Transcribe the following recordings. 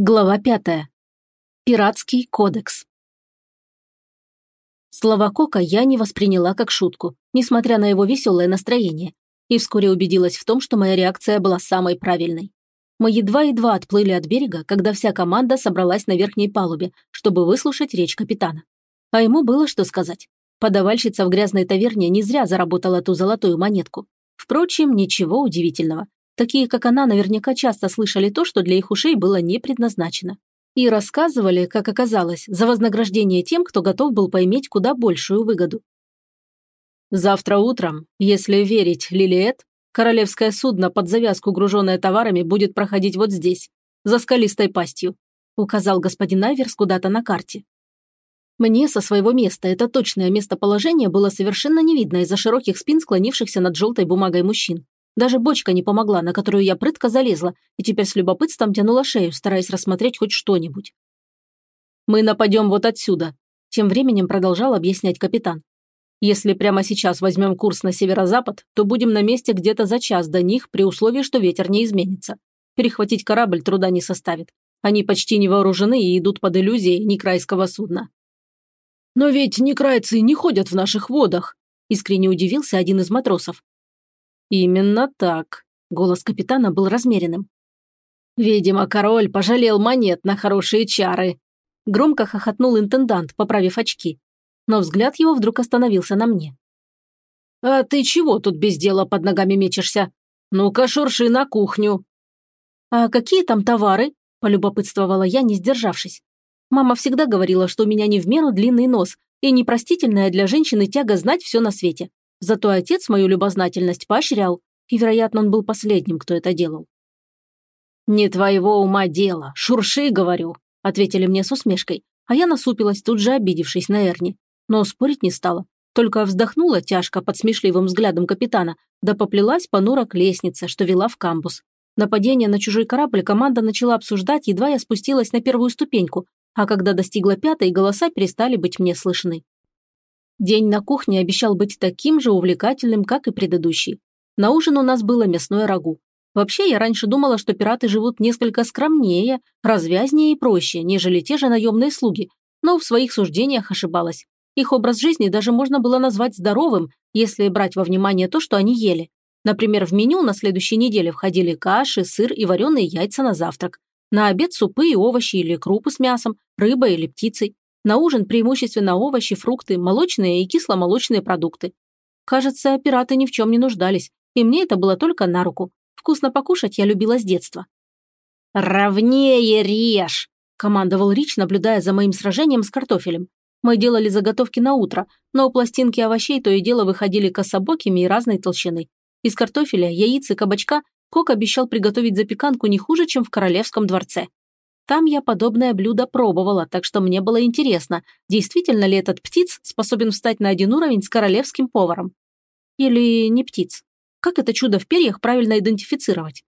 Глава пятая. Пиратский кодекс. Слова Кока я не восприняла как шутку, несмотря на его веселое настроение, и вскоре убедилась в том, что моя реакция была самой правильной. Мы едва-едва отплыли от берега, когда вся команда собралась на верхней палубе, чтобы выслушать речь капитана. А ему было что сказать. Подавальщица в грязной таверне не зря заработала ту золотую монетку. Впрочем, ничего удивительного. Такие, как она, наверняка часто слышали то, что для их ушей было не предназначено. И рассказывали, как оказалось, за вознаграждение тем, кто готов был поиметь куда большую выгоду. Завтра утром, если верить Лилиет, королевское судно под завязку, груженное товарами, будет проходить вот здесь, за скалистой пастью, указал господин Айверс куда-то на карте. Мне со своего места это точное местоположение было совершенно не видно из-за широких спин склонившихся над желтой бумагой мужчин. Даже бочка не помогла, на которую я прытко залезла, и теперь с любопытством тянула шею, стараясь рассмотреть хоть что-нибудь. «Мы нападем вот отсюда», – тем временем продолжал объяснять капитан. «Если прямо сейчас возьмем курс на северо-запад, то будем на месте где-то за час до них при условии, что ветер не изменится. Перехватить корабль труда не составит. Они почти не вооружены и идут под иллюзией некрайского судна». «Но ведь некрайцы не ходят в наших водах», – искренне удивился один из матросов. «Именно так», – голос капитана был размеренным. «Видимо, король пожалел монет на хорошие чары», – громко хохотнул интендант, поправив очки. Но взгляд его вдруг остановился на мне. «А ты чего тут без дела под ногами мечешься? Ну-ка, шурши на кухню». «А какие там товары?» – полюбопытствовала я, не сдержавшись. Мама всегда говорила, что у меня не в меру длинный нос и непростительная для женщины тяга знать все на свете. Зато отец мою любознательность поощрял, и, вероятно, он был последним, кто это делал. «Не твоего ума дело, шурши, говорю», – ответили мне с усмешкой, а я насупилась, тут же обидевшись на Эрни. Но спорить не стала, только вздохнула тяжко под смешливым взглядом капитана, да поплелась понуро к лестнице, что вела в камбус. Нападение на чужой корабль команда начала обсуждать, едва я спустилась на первую ступеньку, а когда достигла пятой, голоса перестали быть мне слышны. День на кухне обещал быть таким же увлекательным, как и предыдущий. На ужин у нас было мясное рагу. Вообще, я раньше думала, что пираты живут несколько скромнее, развязнее и проще, нежели те же наемные слуги, но в своих суждениях ошибалась. Их образ жизни даже можно было назвать здоровым, если брать во внимание то, что они ели. Например, в меню на следующей неделе входили каши, сыр и вареные яйца на завтрак. На обед супы и овощи или крупы с мясом, рыба или птицей. На ужин преимущественно овощи, фрукты, молочные и кисломолочные продукты. Кажется, пираты ни в чем не нуждались, и мне это было только на руку. Вкусно покушать я любила с детства. «Ровнее режь!» – командовал Рич, наблюдая за моим сражением с картофелем. Мы делали заготовки на утро, но у пластинки овощей то и дело выходили кособокими и разной толщины. Из картофеля, яиц и кабачка Кок обещал приготовить запеканку не хуже, чем в королевском дворце. Там я подобное блюдо пробовала, так что мне было интересно, действительно ли этот птиц способен встать на один уровень с королевским поваром. Или не птиц. Как это чудо в перьях правильно идентифицировать?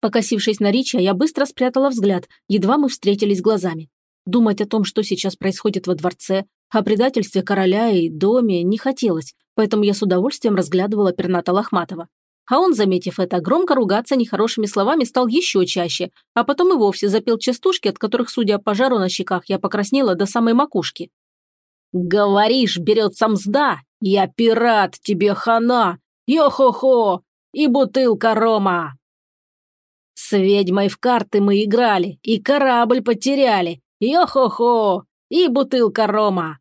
Покосившись на Рича, я быстро спрятала взгляд, едва мы встретились глазами. Думать о том, что сейчас происходит во дворце, о предательстве короля и доме не хотелось, поэтому я с удовольствием разглядывала перната Лохматова. А он, заметив это, громко ругаться нехорошими словами стал еще чаще, а потом и вовсе запел частушки, от которых, судя по жару на щеках, я покраснела до самой макушки. «Говоришь, берется мзда? Я пират, тебе хана! Йо-хо-хо! И бутылка рома!» С ведьмой в карты мы играли, и корабль потеряли. Йо-хо-хо! И бутылка рома!»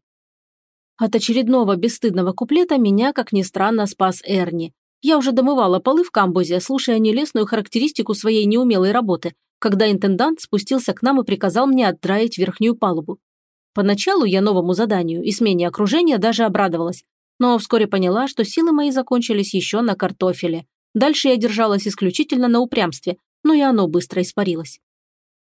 От очередного бесстыдного куплета меня, как ни странно, спас Эрни. Я уже домывала полы в камбузе, слушая нелестную характеристику своей неумелой работы, когда интендант спустился к нам и приказал мне отдраить верхнюю палубу. Поначалу я новому заданию и смене окружения даже обрадовалась, но вскоре поняла, что силы мои закончились еще на картофеле. Дальше я держалась исключительно на упрямстве, но и оно быстро испарилось.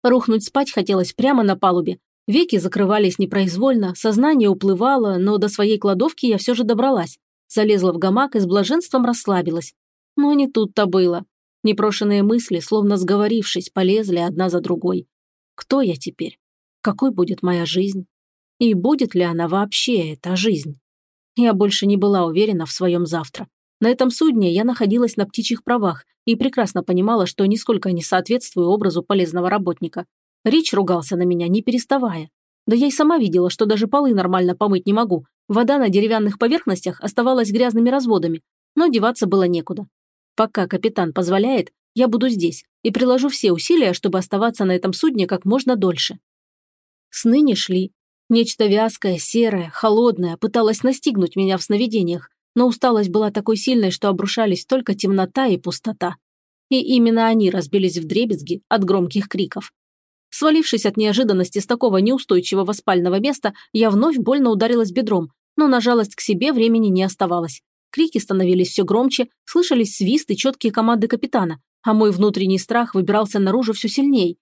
Рухнуть спать хотелось прямо на палубе. Веки закрывались непроизвольно, сознание уплывало, но до своей кладовки я все же добралась залезла в гамак и с блаженством расслабилась. Но не тут-то было. Непрошенные мысли, словно сговорившись, полезли одна за другой. Кто я теперь? Какой будет моя жизнь? И будет ли она вообще, эта жизнь? Я больше не была уверена в своем завтра. На этом судне я находилась на птичьих правах и прекрасно понимала, что нисколько не соответствую образу полезного работника. Рич ругался на меня, не переставая. Да я и сама видела, что даже полы нормально помыть не могу. Вода на деревянных поверхностях оставалась грязными разводами, но деваться было некуда. Пока капитан позволяет, я буду здесь и приложу все усилия, чтобы оставаться на этом судне как можно дольше. Сны не шли. Нечто вязкое, серое, холодное пыталось настигнуть меня в сновидениях, но усталость была такой сильной, что обрушались только темнота и пустота. И именно они разбились в дребезги от громких криков. Свалившись от неожиданности с такого неустойчивого спального места, я вновь больно ударилась бедром, но на жалость к себе времени не оставалось. Крики становились все громче, слышались свист и четкие команды капитана, а мой внутренний страх выбирался наружу все сильней.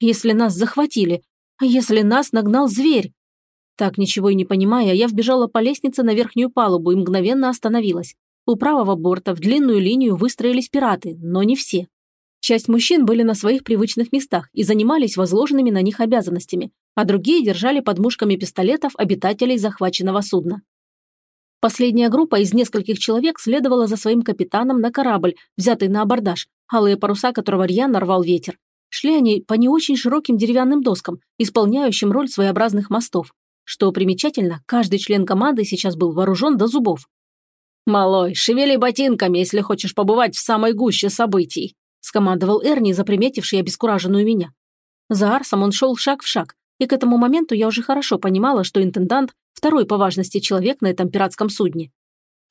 Если нас захватили, а если нас нагнал зверь? Так, ничего и не понимая, я вбежала по лестнице на верхнюю палубу и мгновенно остановилась. У правого борта в длинную линию выстроились пираты, но не все. Часть мужчин были на своих привычных местах и занимались возложенными на них обязанностями, а другие держали под мушками пистолетов обитателей захваченного судна. Последняя группа из нескольких человек следовала за своим капитаном на корабль, взятый на абордаж, алые паруса которого рьяно рвал ветер. Шли они по не очень широким деревянным доскам, исполняющим роль своеобразных мостов. Что примечательно, каждый член команды сейчас был вооружен до зубов. «Малой, шевели ботинками, если хочешь побывать в самой гуще событий», скомандовал Эрни, заприметивший обескураженную меня. За Арсом он шел шаг в шаг, и к этому моменту я уже хорошо понимала, что интендант – второй по важности человек на этом пиратском судне.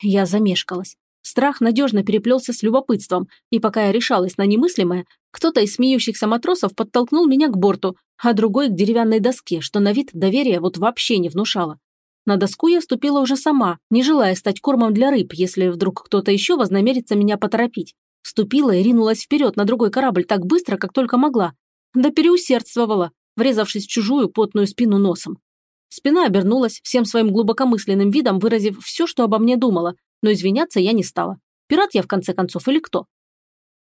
Я замешкалась. Страх надежно переплелся с любопытством, и пока я решалась на немыслимое, кто-то из смеющихся матросов подтолкнул меня к борту, а другой к деревянной доске, что на вид доверия вот вообще не внушало. На доску я вступила уже сама, не желая стать кормом для рыб, если вдруг кто-то еще вознамерится меня поторопить. Вступила и ринулась вперед на другой корабль так быстро, как только могла. Да переусердствовала, врезавшись в чужую потную спину носом. Спина обернулась, всем своим глубокомысленным видом выразив все, что обо мне думала, но извиняться я не стала. Пират я в конце концов или кто?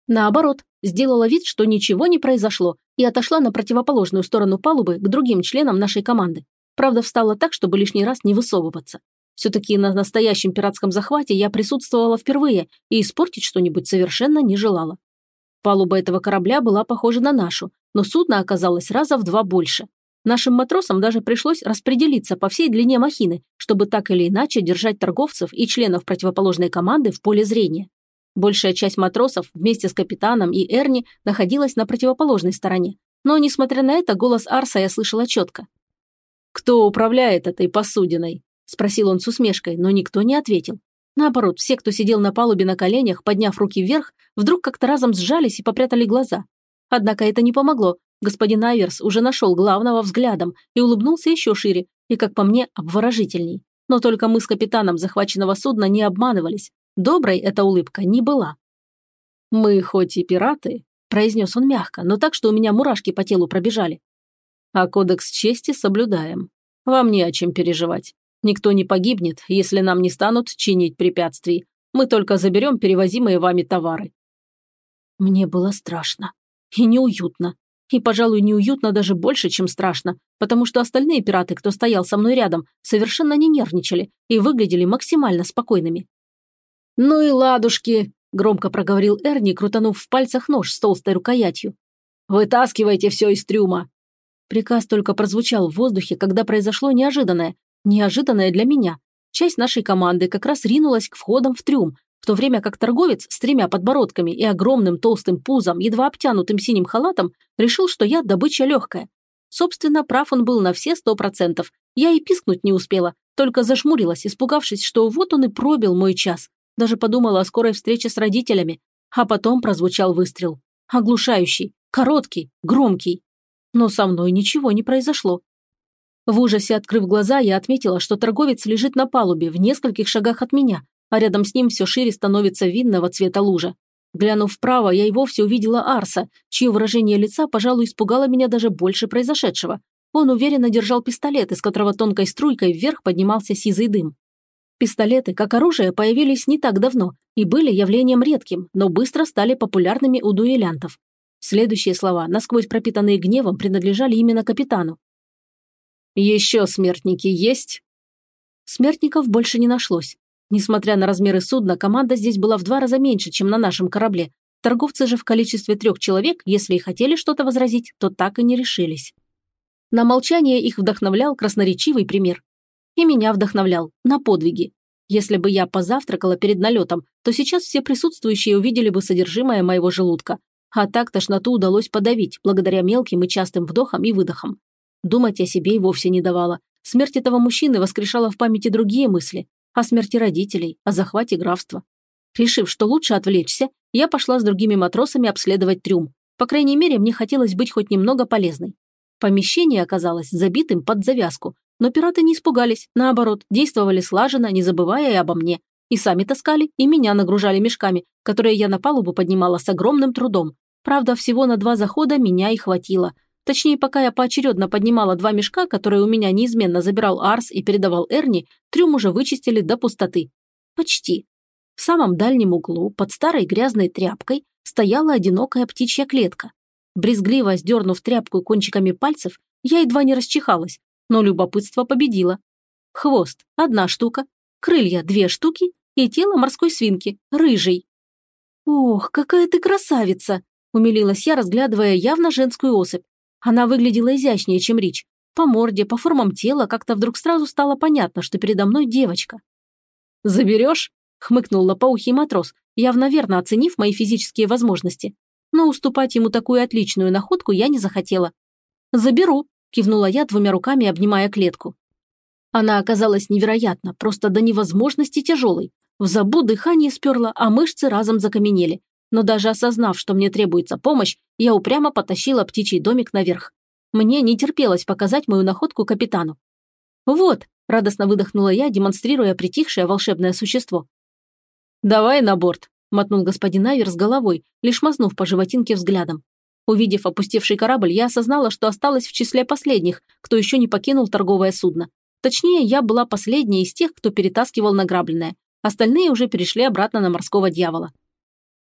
Наоборот, сделала вид, что ничего не произошло, и отошла на противоположную сторону палубы к другим членам нашей команды. Правда, встала так, чтобы лишний раз не высовываться. Все-таки на настоящем пиратском захвате я присутствовала впервые и испортить что-нибудь совершенно не желала. Палуба этого корабля была похожа на нашу, но судно оказалось раза в два больше. Нашим матросам даже пришлось распределиться по всей длине махины, чтобы так или иначе держать торговцев и членов противоположной команды в поле зрения. Большая часть матросов вместе с капитаном и Эрни находилась на противоположной стороне. Но, несмотря на это, голос Арса я слышала четко. «Кто управляет этой посудиной?» – спросил он с усмешкой, но никто не ответил. Наоборот, все, кто сидел на палубе на коленях, подняв руки вверх, вдруг как-то разом сжались и попрятали глаза. Однако это не помогло. Господин Айверс уже нашел главного взглядом и улыбнулся еще шире, и, как по мне, обворожительней. Но только мы с капитаном захваченного судна не обманывались. Доброй эта улыбка не была. «Мы хоть и пираты», – произнес он мягко, но так, что у меня мурашки по телу пробежали а кодекс чести соблюдаем. Вам не о чем переживать. Никто не погибнет, если нам не станут чинить препятствий. Мы только заберем перевозимые вами товары». Мне было страшно. И неуютно. И, пожалуй, неуютно даже больше, чем страшно, потому что остальные пираты, кто стоял со мной рядом, совершенно не нервничали и выглядели максимально спокойными. «Ну и ладушки», – громко проговорил Эрни, крутанув в пальцах нож с толстой рукоятью. «Вытаскивайте все из трюма. Приказ только прозвучал в воздухе, когда произошло неожиданное. Неожиданное для меня. Часть нашей команды как раз ринулась к входам в трюм, в то время как торговец с тремя подбородками и огромным толстым пузом, едва обтянутым синим халатом, решил, что я добыча легкая. Собственно, прав он был на все сто процентов. Я и пискнуть не успела, только зажмурилась, испугавшись, что вот он и пробил мой час. Даже подумала о скорой встрече с родителями. А потом прозвучал выстрел. Оглушающий, короткий, громкий. Но со мной ничего не произошло. В ужасе открыв глаза, я отметила, что торговец лежит на палубе в нескольких шагах от меня, а рядом с ним все шире становится винного цвета лужа. Глянув вправо, я и вовсе увидела Арса, чье выражение лица, пожалуй, испугало меня даже больше произошедшего. Он уверенно держал пистолет, из которого тонкой струйкой вверх поднимался сизый дым. Пистолеты, как оружие, появились не так давно и были явлением редким, но быстро стали популярными у дуэлянтов. Следующие слова, насквозь пропитанные гневом, принадлежали именно капитану. «Еще смертники есть?» Смертников больше не нашлось. Несмотря на размеры судна, команда здесь была в два раза меньше, чем на нашем корабле, Торговцы же в количестве трех человек, если и хотели что-то возразить, то так и не решились. На молчание их вдохновлял красноречивый пример. И меня вдохновлял на подвиги. Если бы я позавтракала перед налетом, то сейчас все присутствующие увидели бы содержимое моего желудка. А так тошноту удалось подавить, благодаря мелким и частым вдохам и выдохам. Думать о себе и вовсе не давала. Смерть этого мужчины воскрешала в памяти другие мысли. О смерти родителей, о захвате графства. Решив, что лучше отвлечься, я пошла с другими матросами обследовать трюм. По крайней мере, мне хотелось быть хоть немного полезной. Помещение оказалось забитым под завязку, но пираты не испугались, наоборот, действовали слаженно, не забывая и обо мне. И сами таскали, и меня нагружали мешками, которые я на палубу поднимала с огромным трудом. Правда, всего на два захода меня и хватило. Точнее, пока я поочередно поднимала два мешка, которые у меня неизменно забирал Арс и передавал Эрни, трюм уже вычистили до пустоты. Почти. В самом дальнем углу, под старой грязной тряпкой, стояла одинокая птичья клетка. Брезгливо сдернув тряпку кончиками пальцев, я едва не расчихалась, но любопытство победило. Хвост – одна штука, крылья – две штуки и тело морской свинки – рыжий. «Ох, какая ты красавица!» – умилилась я, разглядывая явно женскую особь. Она выглядела изящнее, чем Рич. По морде, по формам тела как-то вдруг сразу стало понятно, что передо мной девочка. «Заберешь?» – хмыкнул лопоухий матрос, явно верно оценив мои физические возможности. Но уступать ему такую отличную находку я не захотела. «Заберу», – кивнула я двумя руками, обнимая клетку. Она оказалась невероятно, просто до невозможности тяжелой. В забу дыхание сперло, а мышцы разом закаменели. Но даже осознав, что мне требуется помощь, я упрямо потащила птичий домик наверх. Мне не терпелось показать мою находку капитану. «Вот», – радостно выдохнула я, демонстрируя притихшее волшебное существо. «Давай на борт», – мотнул господин Айвер с головой, лишь мазнув по животинке взглядом. Увидев опустевший корабль, я осознала, что осталась в числе последних, кто еще не покинул торговое судно. Точнее, я была последней из тех, кто перетаскивал награбленное. Остальные уже перешли обратно на морского дьявола.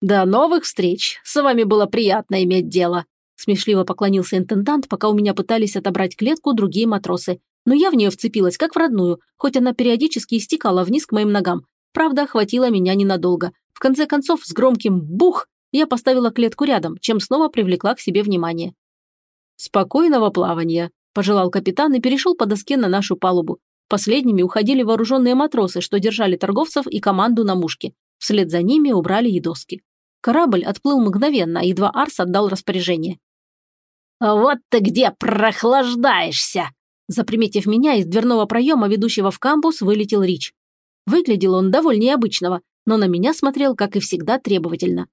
«До новых встреч! С вами было приятно иметь дело!» Смешливо поклонился интендант, пока у меня пытались отобрать клетку другие матросы. Но я в нее вцепилась, как в родную, хоть она периодически истекала вниз к моим ногам, Правда, хватило меня ненадолго. В конце концов, с громким «бух» я поставила клетку рядом, чем снова привлекла к себе внимание. «Спокойного плавания», – пожелал капитан и перешел по доске на нашу палубу. Последними уходили вооруженные матросы, что держали торговцев и команду на мушке. Вслед за ними убрали и доски. Корабль отплыл мгновенно, едва Арс отдал распоряжение. «Вот ты где прохлаждаешься!» Заприметив меня, из дверного проема, ведущего в камбус, вылетел Рич. Выглядел он довольнее обычного, но на меня смотрел, как и всегда, требовательно.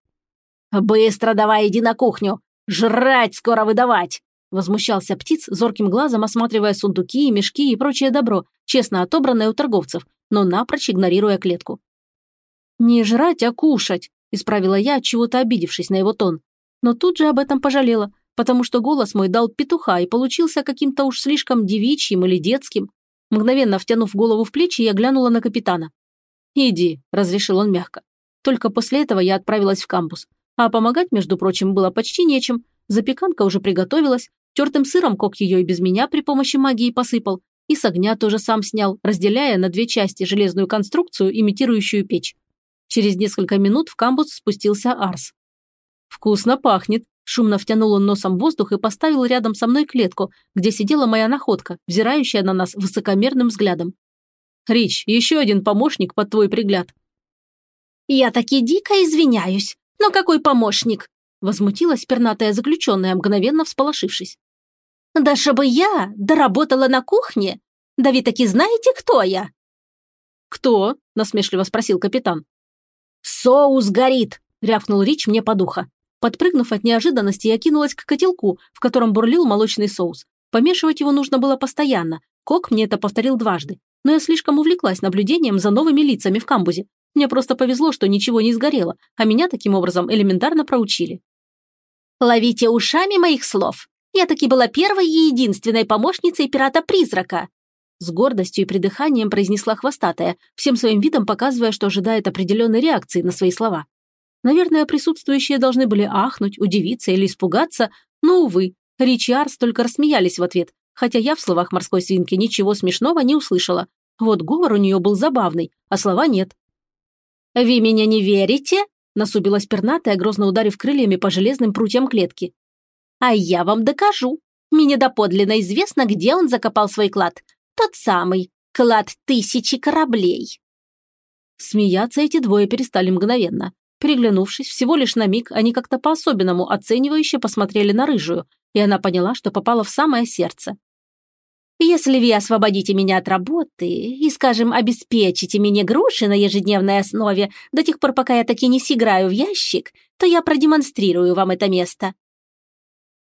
«Быстро давай иди на кухню! Жрать скоро выдавать!» Возмущался птиц, зорким глазом осматривая сундуки, мешки и прочее добро, честно отобранное у торговцев, но напрочь игнорируя клетку. «Не жрать, а кушать», – исправила я, чего-то обидевшись на его тон. Но тут же об этом пожалела, потому что голос мой дал петуха и получился каким-то уж слишком девичьим или детским. Мгновенно втянув голову в плечи, я глянула на капитана. «Иди», – разрешил он мягко. Только после этого я отправилась в кампус. А помогать, между прочим, было почти нечем. Запеканка уже приготовилась, тертым сыром кок ее и без меня при помощи магии посыпал, и с огня тоже сам снял, разделяя на две части железную конструкцию, имитирующую печь. Через несколько минут в камбус спустился Арс. «Вкусно пахнет», Шумно втянул он носом воздух и поставил рядом со мной клетку, где сидела моя находка, взирающая на нас высокомерным взглядом. «Рич, еще один помощник под твой пригляд». «Я таки дико извиняюсь, но какой помощник?» Возмутилась пернатая заключенная, мгновенно всполошившись. «Да чтобы я доработала на кухне? Да вы таки знаете, кто я?» «Кто?» – насмешливо спросил капитан. «Соус горит!» – рявкнул Рич мне по духа. Подпрыгнув от неожиданности, я кинулась к котелку, в котором бурлил молочный соус. Помешивать его нужно было постоянно. Кок мне это повторил дважды. Но я слишком увлеклась наблюдением за новыми лицами в камбузе. Мне просто повезло, что ничего не сгорело, а меня таким образом элементарно проучили. «Ловите ушами моих слов. Я таки была первой и единственной помощницей пирата-призрака», с гордостью и придыханием произнесла хвостатая, всем своим видом показывая, что ожидает определенной реакции на свои слова. Наверное, присутствующие должны были ахнуть, удивиться или испугаться, но, увы, Рич и Арс только рассмеялись в ответ, хотя я в словах морской свинки ничего смешного не услышала. Вот говор у нее был забавный, а слова нет. «Вы меня не верите?» насубилась пернатая, грозно ударив крыльями по железным прутьям клетки. «А я вам докажу. Мне доподлинно известно, где он закопал свой клад. Тот самый, клад тысячи кораблей». Смеяться эти двое перестали мгновенно. Переглянувшись, всего лишь на миг, они как-то по-особенному оценивающе посмотрели на рыжую, и она поняла, что попала в самое сердце. Если вы освободите меня от работы и, скажем, обеспечите мне груши на ежедневной основе до тех пор, пока я таки не сыграю в ящик, то я продемонстрирую вам это место».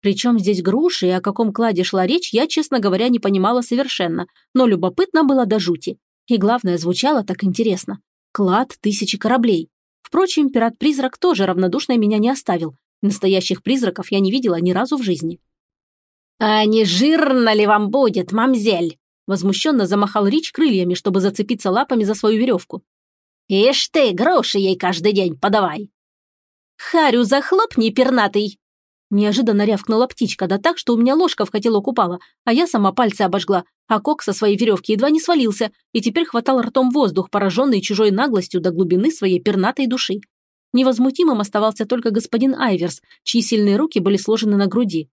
Причем здесь груши и о каком кладе шла речь, я, честно говоря, не понимала совершенно, но любопытно было до жути. И главное, звучало так интересно. Клад тысячи кораблей. Впрочем, пират-призрак тоже равнодушно меня не оставил. Настоящих призраков я не видела ни разу в жизни. «А не жирно ли вам будет, мамзель?» Возмущенно замахал Рич крыльями, чтобы зацепиться лапами за свою веревку. «Ишь ты, гроши ей каждый день подавай!» «Харю захлопни, пернатый!» Неожиданно рявкнула птичка, да так, что у меня ложка в котелок упала, а я сама пальцы обожгла, а кок со своей веревки едва не свалился и теперь хватал ртом воздух, пораженный чужой наглостью до глубины своей пернатой души. Невозмутимым оставался только господин Айверс, чьи сильные руки были сложены на груди.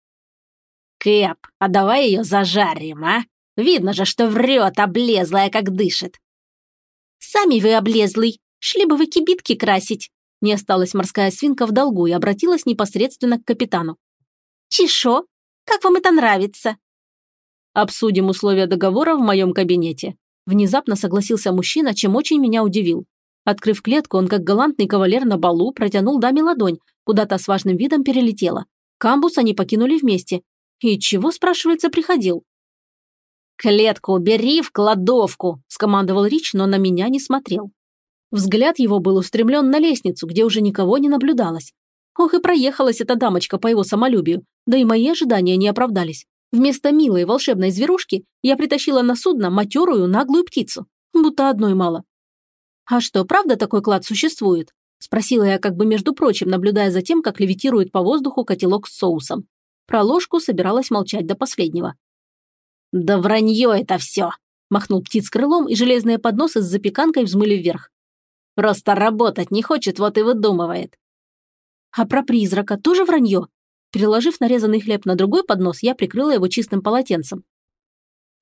«Кэп, а давай ее зажарим, а? Видно же, что врет, облезлая, как дышит». «Сами вы облезлый, шли бы вы кибитки красить». Не осталась морская свинка в долгу и обратилась непосредственно к капитану. «Чешо, как вам это нравится?» «Обсудим условия договора в моем кабинете». Внезапно согласился мужчина, чем очень меня удивил. Открыв клетку, он, как галантный кавалер на балу, протянул даме ладонь, куда-то с важным видом перелетела. Камбус они покинули вместе, и чего, спрашивается, приходил? «Клетку убери в кладовку!» – скомандовал Рич, но на меня не смотрел. Взгляд его был устремлен на лестницу, где уже никого не наблюдалось. Ох, и проехалась эта дамочка по его самолюбию, да и мои ожидания не оправдались. Вместо милой волшебной зверушки я притащила на судно матерую наглую птицу. Будто одной мало. «А что, правда такой клад существует?» – спросила я, как бы между прочим, наблюдая за тем, как левитирует по воздуху котелок с соусом. Про ложку собиралась молчать до последнего. «Да вранье это все!» – махнул птиц крылом, и железные подносы с запеканкой взмыли вверх. «Просто работать не хочет, вот и выдумывает». «А про призрака тоже вранье?» Переложив нарезанный хлеб на другой поднос, я прикрыла его чистым полотенцем.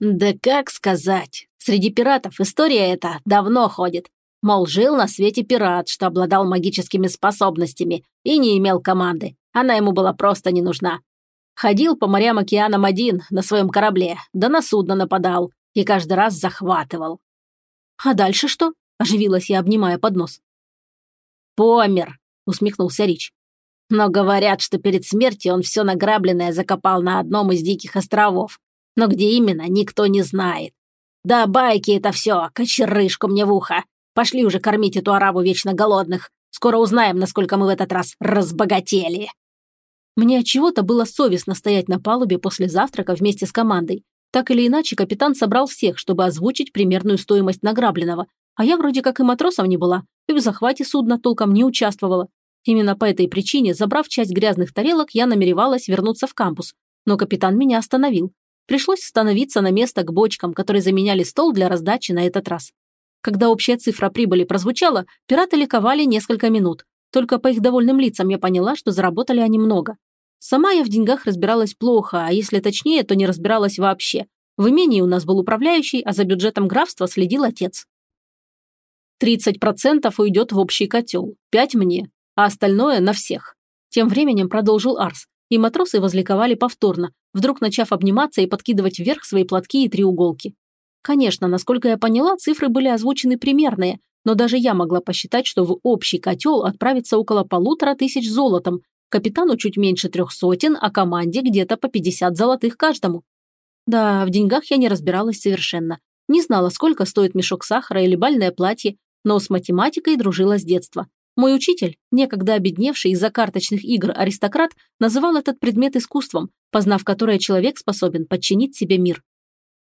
«Да как сказать? Среди пиратов история эта давно ходит. Мол, жил на свете пират, что обладал магическими способностями и не имел команды. Она ему была просто не нужна. Ходил по морям океанам один, на своем корабле, да на судно нападал и каждый раз захватывал. «А дальше что?» – оживилась я, обнимая поднос. «Помер», – усмехнулся Рич. «Но говорят, что перед смертью он все награбленное закопал на одном из диких островов. Но где именно, никто не знает. Да байки это все, кочерышку мне в ухо. Пошли уже кормить эту араву вечно голодных. Скоро узнаем, насколько мы в этот раз разбогатели». Мне от чего-то было совестно стоять на палубе после завтрака вместе с командой. Так или иначе, капитан собрал всех, чтобы озвучить примерную стоимость награбленного. А я вроде как и матросом не была, и в захвате судна толком не участвовала. Именно по этой причине, забрав часть грязных тарелок, я намеревалась вернуться в кампус. Но капитан меня остановил. Пришлось становиться на место к бочкам, которые заменяли стол для раздачи на этот раз. Когда общая цифра прибыли прозвучала, пираты ликовали несколько минут. Только по их довольным лицам я поняла, что заработали они много. Сама я в деньгах разбиралась плохо, а если точнее, то не разбиралась вообще. В имении у нас был управляющий, а за бюджетом графства следил отец. 30% уйдет в общий котел, 5 мне, а остальное на всех. Тем временем продолжил Арс, и матросы возликовали повторно, вдруг начав обниматься и подкидывать вверх свои платки и треуголки. Конечно, насколько я поняла, цифры были озвучены примерные, но даже я могла посчитать, что в общий котел отправится около полутора тысяч золотом, Капитану чуть меньше трех сотен, а команде где-то по 50 золотых каждому. Да, в деньгах я не разбиралась совершенно. Не знала, сколько стоит мешок сахара или бальное платье, но с математикой дружила с детства. Мой учитель, некогда обедневший из-за карточных игр аристократ, называл этот предмет искусством, познав которое человек способен подчинить себе мир.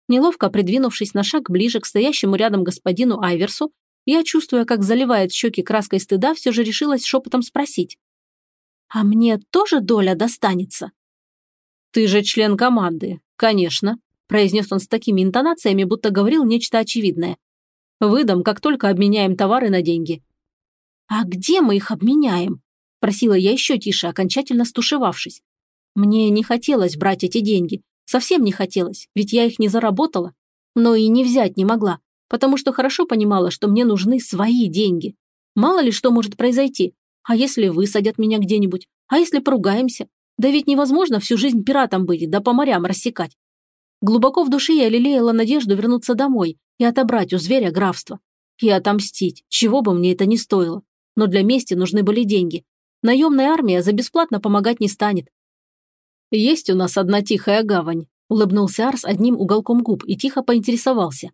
Неловко придвинувшись на шаг ближе к стоящему рядом господину Айверсу, я, чувствуя, как заливает щеки краской стыда, все же решилась шепотом спросить. А мне тоже доля достанется? Ты же член команды, конечно, произнес он с такими интонациями, будто говорил нечто очевидное. Выдам, как только обменяем товары на деньги. «А где мы их обменяем?» – просила я еще тише, окончательно стушевавшись. Мне не хотелось брать эти деньги. Совсем не хотелось, ведь я их не заработала. Но и не взять не могла, потому что хорошо понимала, что мне нужны свои деньги. Мало ли что может произойти. А если высадят меня где-нибудь? А если поругаемся? Да ведь невозможно всю жизнь пиратом быть, да по морям рассекать. Глубоко в душе я лелеяла надежду вернуться домой и отобрать у зверя графство. И отомстить, чего бы мне это ни стоило. Но для мести нужны были деньги. Наемная армия за бесплатно помогать не станет. «Есть у нас одна тихая гавань», – улыбнулся Арс одним уголком губ и тихо поинтересовался.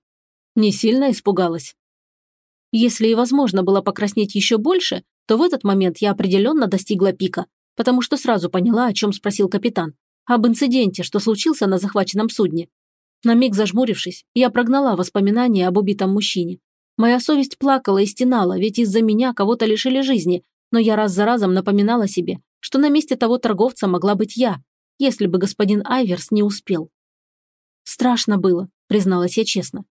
Не сильно испугалась. Если и возможно было покраснеть еще больше, то в этот момент я определенно достигла пика, потому что сразу поняла, о чем спросил капитан. Об инциденте, что случился на захваченном судне. На миг зажмурившись, я прогнала воспоминания об убитом мужчине. Моя совесть плакала и стенала, ведь из-за меня кого-то лишили жизни, но я раз за разом напоминала себе, что на месте того торговца могла быть я, если бы господин Айверс не успел. Страшно было, призналась я честно.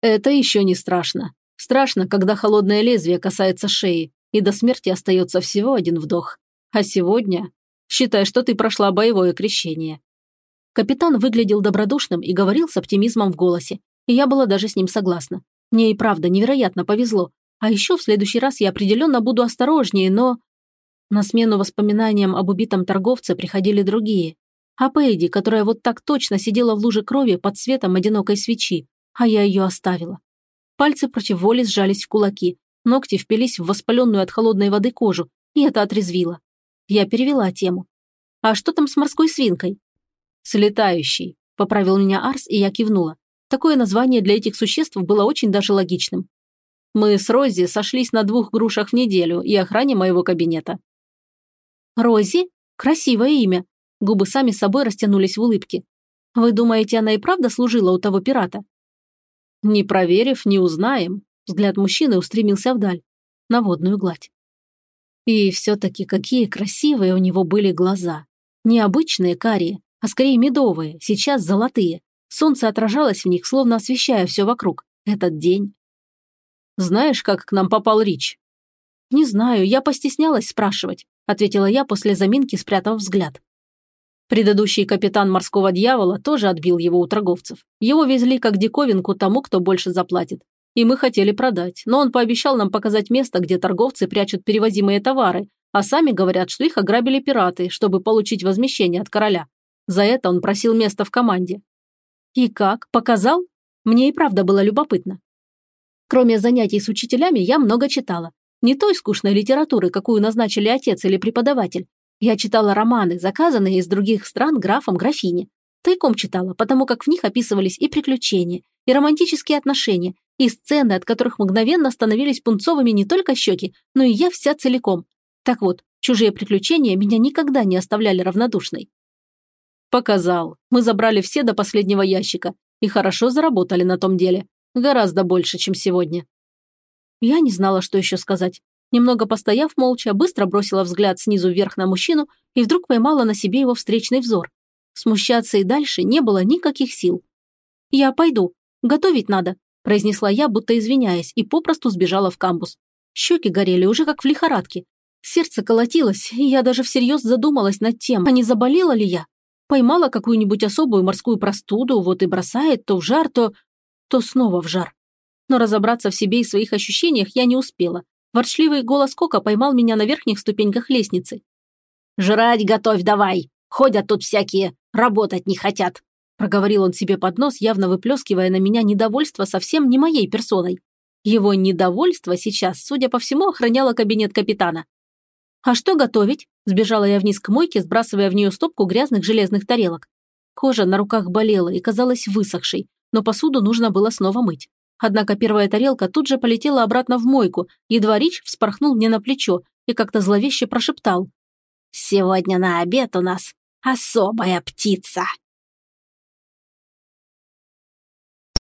Это еще не страшно. Страшно, когда холодное лезвие касается шеи, и до смерти остается всего один вдох. А сегодня... Считай, что ты прошла боевое крещение. Капитан выглядел добродушным и говорил с оптимизмом в голосе, и я была даже с ним согласна. Мне и правда невероятно повезло. А еще в следующий раз я определенно буду осторожнее, но... На смену воспоминаниям об убитом торговце приходили другие. А Пейди, которая вот так точно сидела в луже крови под светом одинокой свечи, а я ее оставила. Пальцы против воли сжались в кулаки, ногти впились в воспаленную от холодной воды кожу, и это отрезвило. Я перевела тему. «А что там с морской свинкой?» «С летающей», – поправил меня Арс, и я кивнула. Такое название для этих существ было очень даже логичным. Мы с Рози сошлись на двух грушах в неделю и охране моего кабинета. Рози? Красивое имя. Губы сами собой растянулись в улыбке. Вы думаете, она и правда служила у того пирата? Не проверив, не узнаем. Взгляд мужчины устремился вдаль, на водную гладь. И все-таки какие красивые у него были глаза. Не обычные карие, а скорее медовые, сейчас золотые. Солнце отражалось в них, словно освещая все вокруг. Этот день. Знаешь, как к нам попал Рич? Не знаю, я постеснялась спрашивать. – ответила я после заминки, спрятав взгляд. Предыдущий капитан морского дьявола тоже отбил его у торговцев. Его везли как диковинку тому, кто больше заплатит. И мы хотели продать, но он пообещал нам показать место, где торговцы прячут перевозимые товары, а сами говорят, что их ограбили пираты, чтобы получить возмещение от короля. За это он просил место в команде. И как? Показал? Мне и правда было любопытно. Кроме занятий с учителями, я много читала. Не той скучной литературы, какую назначили отец или преподаватель. Я читала романы, заказанные из других стран графом графини. Тайком читала, потому как в них описывались и приключения, и романтические отношения, и сцены, от которых мгновенно становились пунцовыми не только щеки, но и я вся целиком. Так вот, чужие приключения меня никогда не оставляли равнодушной. Показал. Мы забрали все до последнего ящика и хорошо заработали на том деле. Гораздо больше, чем сегодня. Я не знала, что еще сказать. Немного постояв молча, быстро бросила взгляд снизу вверх на мужчину и вдруг поймала на себе его встречный взор. Смущаться и дальше не было никаких сил. «Я пойду. Готовить надо», – произнесла я, будто извиняясь, и попросту сбежала в камбус. Щеки горели уже как в лихорадке. Сердце колотилось, и я даже всерьез задумалась над тем, а не заболела ли я. Поймала какую-нибудь особую морскую простуду, вот и бросает то в жар, то... то снова в жар но разобраться в себе и своих ощущениях я не успела. Ворчливый голос Кока поймал меня на верхних ступеньках лестницы. «Жрать готовь давай! Ходят тут всякие, работать не хотят!» Проговорил он себе под нос, явно выплескивая на меня недовольство совсем не моей персоной. Его недовольство сейчас, судя по всему, охраняло кабинет капитана. «А что готовить?» – сбежала я вниз к мойке, сбрасывая в нее стопку грязных железных тарелок. Кожа на руках болела и казалась высохшей, но посуду нужно было снова мыть. Однако первая тарелка тут же полетела обратно в мойку, едва Рич вспорхнул мне на плечо и как-то зловеще прошептал. «Сегодня на обед у нас особая птица».